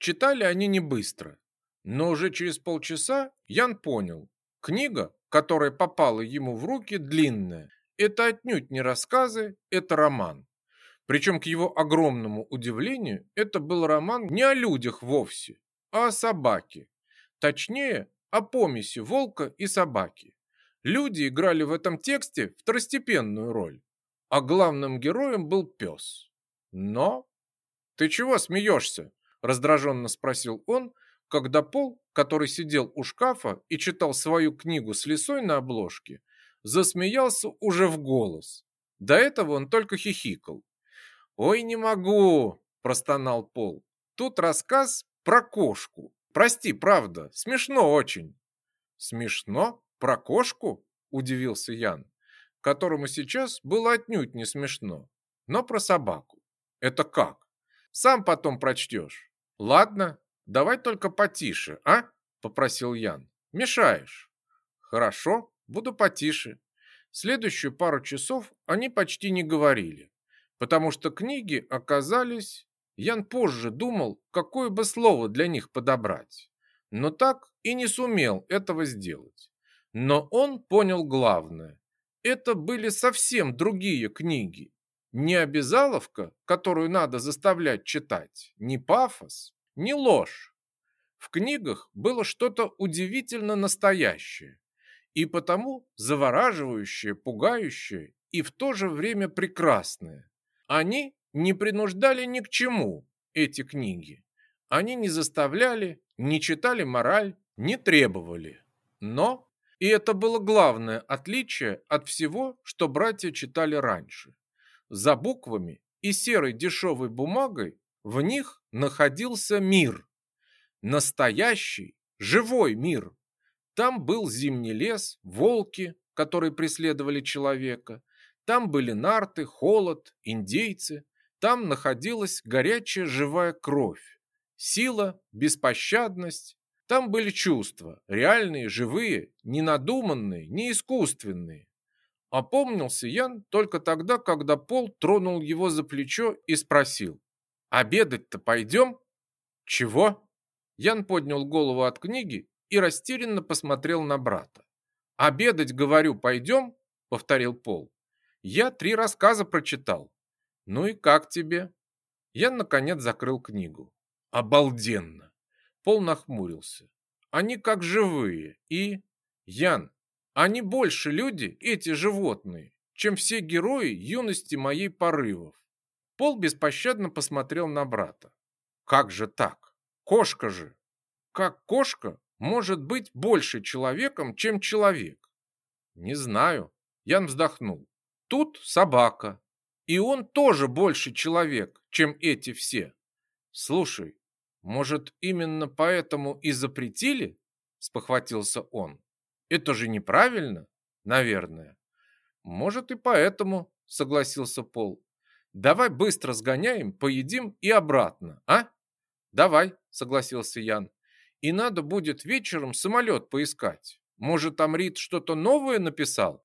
Читали они не быстро, но уже через полчаса Ян понял, книга, которая попала ему в руки, длинная. Это отнюдь не рассказы, это роман. Причем, к его огромному удивлению, это был роман не о людях вовсе, а о собаке. Точнее, о помеси волка и собаки. Люди играли в этом тексте второстепенную роль, а главным героем был пес. Но... «Ты чего смеешься?» – раздраженно спросил он, когда Пол, который сидел у шкафа и читал свою книгу с лисой на обложке, засмеялся уже в голос. До этого он только хихикал. «Ой, не могу!» – простонал Пол. «Тут рассказ про кошку. Прости, правда, смешно очень». «Смешно? Про кошку?» – удивился Ян, которому сейчас было отнюдь не смешно, но про собаку. «Это как? Сам потом прочтешь. Ладно, давай только потише, а?» – попросил Ян. «Мешаешь». «Хорошо, буду потише». Следующую пару часов они почти не говорили, потому что книги оказались... Ян позже думал, какое бы слово для них подобрать, но так и не сумел этого сделать. Но он понял главное. Это были совсем другие книги. Не обязаловка, которую надо заставлять читать, не пафос, не ложь. В книгах было что-то удивительно настоящее и потому завораживающее, пугающее и в то же время прекрасное. Они не принуждали ни к чему, эти книги. Они не заставляли, не читали мораль, не требовали. Но, и это было главное отличие от всего, что братья читали раньше. За буквами и серой дешевой бумагой в них находился мир. Настоящий, живой мир. Там был зимний лес, волки, которые преследовали человека. Там были нарты, холод, индейцы. Там находилась горячая живая кровь. Сила, беспощадность. Там были чувства, реальные, живые, не надуманные, не искусственные. Опомнился Ян только тогда, когда Пол тронул его за плечо и спросил. «Обедать-то пойдем?» «Чего?» Ян поднял голову от книги и растерянно посмотрел на брата. «Обедать, говорю, пойдем?» — повторил Пол. «Я три рассказа прочитал». «Ну и как тебе?» Ян, наконец, закрыл книгу. «Обалденно!» Пол нахмурился. «Они как живые и...» «Ян, они больше люди, эти животные, чем все герои юности моей порывов. Пол беспощадно посмотрел на брата. Как же так? Кошка же. Как кошка может быть больше человеком, чем человек? Не знаю. Ян вздохнул. Тут собака. И он тоже больше человек, чем эти все. Слушай, может, именно поэтому и запретили? Спохватился он. Это же неправильно, наверное. Может и поэтому, согласился Пол. Давай быстро сгоняем, поедим и обратно, а? Давай, согласился Ян. И надо будет вечером самолет поискать. Может, там Рид что-то новое написал?